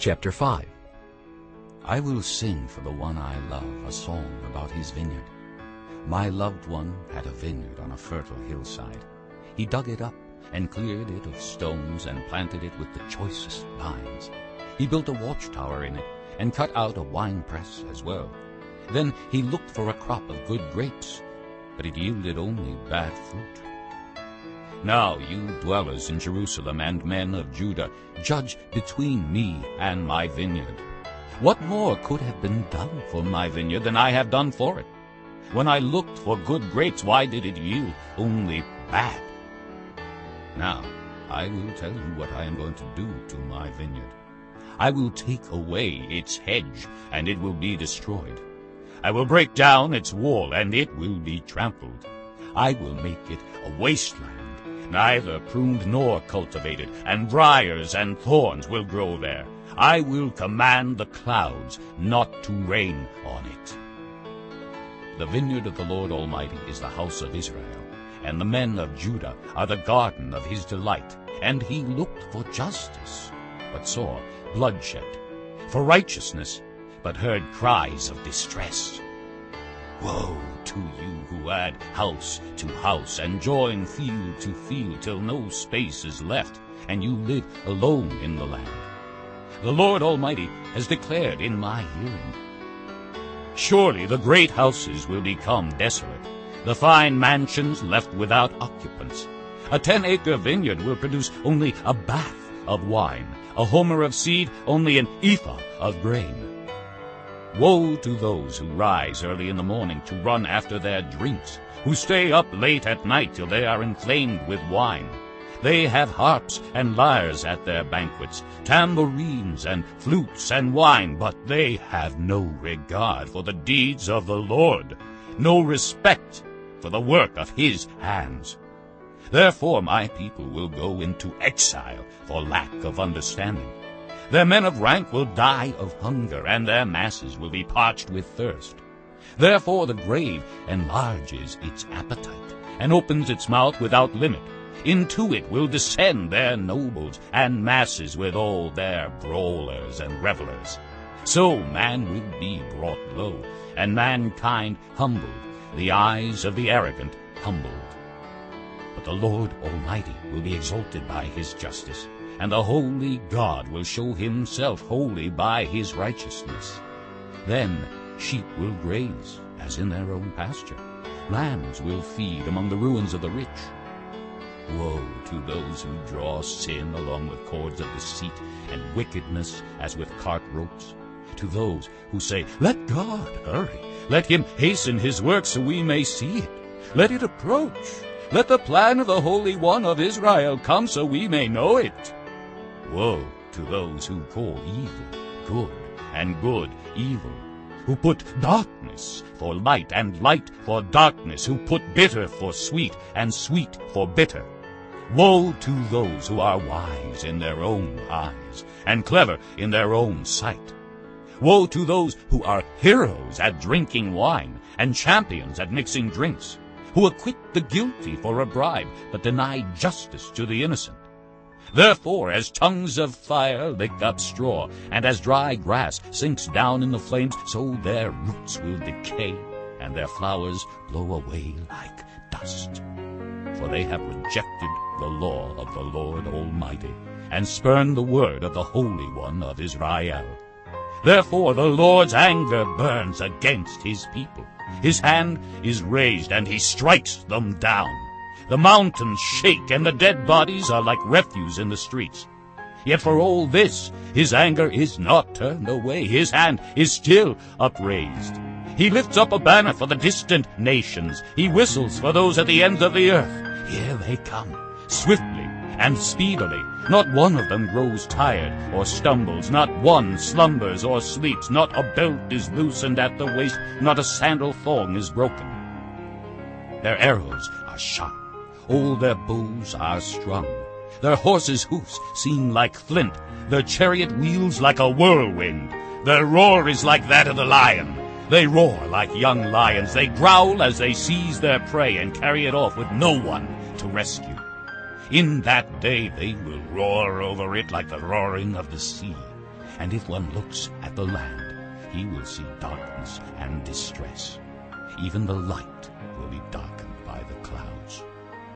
Chapter 5 I will sing for the one I love a song about his vineyard. My loved one had a vineyard on a fertile hillside. He dug it up and cleared it of stones and planted it with the choicest vines. He built a watchtower in it and cut out a winepress as well. Then he looked for a crop of good grapes, but it yielded only bad fruit. Now you dwellers in Jerusalem and men of Judah, judge between me and my vineyard. What more could have been done for my vineyard than I have done for it? When I looked for good grapes, why did it yield only bad? Now I will tell you what I am going to do to my vineyard. I will take away its hedge, and it will be destroyed. I will break down its wall, and it will be trampled. I will make it a wasteland, neither pruned nor cultivated, and briars and thorns will grow there. I will command the clouds not to rain on it. The vineyard of the Lord Almighty is the house of Israel, and the men of Judah are the garden of his delight. And he looked for justice, but saw bloodshed, for righteousness, but heard cries of distress. Woe to you who add house to house, and join field to field, till no space is left, and you live alone in the land. The Lord Almighty has declared in my hearing. Surely the great houses will become desolate, the fine mansions left without occupants. A ten-acre vineyard will produce only a bath of wine, a homer of seed, only an ephah of grain. Woe to those who rise early in the morning to run after their drinks, who stay up late at night till they are inflamed with wine. They have harps and lyres at their banquets, tambourines and flutes and wine, but they have no regard for the deeds of the Lord, no respect for the work of his hands. Therefore my people will go into exile for lack of understanding. Their men of rank will die of hunger, and their masses will be parched with thirst. Therefore the grave enlarges its appetite, and opens its mouth without limit. Into it will descend their nobles and masses with all their brawlers and revelers. So man will be brought low, and mankind humbled, the eyes of the arrogant humbled. But the Lord Almighty will be exalted by his justice, and the holy God will show himself holy by his righteousness. Then sheep will graze, as in their own pasture. Lambs will feed among the ruins of the rich. Woe to those who draw sin along with cords of deceit and wickedness as with cart ropes. To those who say, Let God hurry. Let him hasten his work so we may see it. Let it approach. Let the plan of the Holy One of Israel come so we may know it. Woe to those who call evil good and good evil, who put darkness for light and light for darkness, who put bitter for sweet and sweet for bitter. Woe to those who are wise in their own eyes and clever in their own sight. Woe to those who are heroes at drinking wine and champions at mixing drinks, who acquit the guilty for a bribe but deny justice to the innocent. Therefore, as tongues of fire lick up straw, and as dry grass sinks down in the flames, so their roots will decay, and their flowers blow away like dust. For they have rejected the law of the Lord Almighty, and spurned the word of the Holy One of Israel. Therefore the Lord's anger burns against his people. His hand is raised, and he strikes them down. The mountains shake, and the dead bodies are like refuse in the streets. Yet for all this his anger is not turned away. His hand is still upraised. He lifts up a banner for the distant nations. He whistles for those at the ends of the earth. Here they come, swiftly and speedily. Not one of them grows tired or stumbles. Not one slumbers or sleeps. Not a belt is loosened at the waist. Not a sandal thong is broken. Their arrows are sharp. All their bows are strung. Their horses' hoofs seem like flint. Their chariot wheels like a whirlwind. Their roar is like that of the lion. They roar like young lions. They growl as they seize their prey and carry it off with no one to rescue. In that day they will roar over it like the roaring of the sea. And if one looks at the land, he will see darkness and distress. Even the light will be dark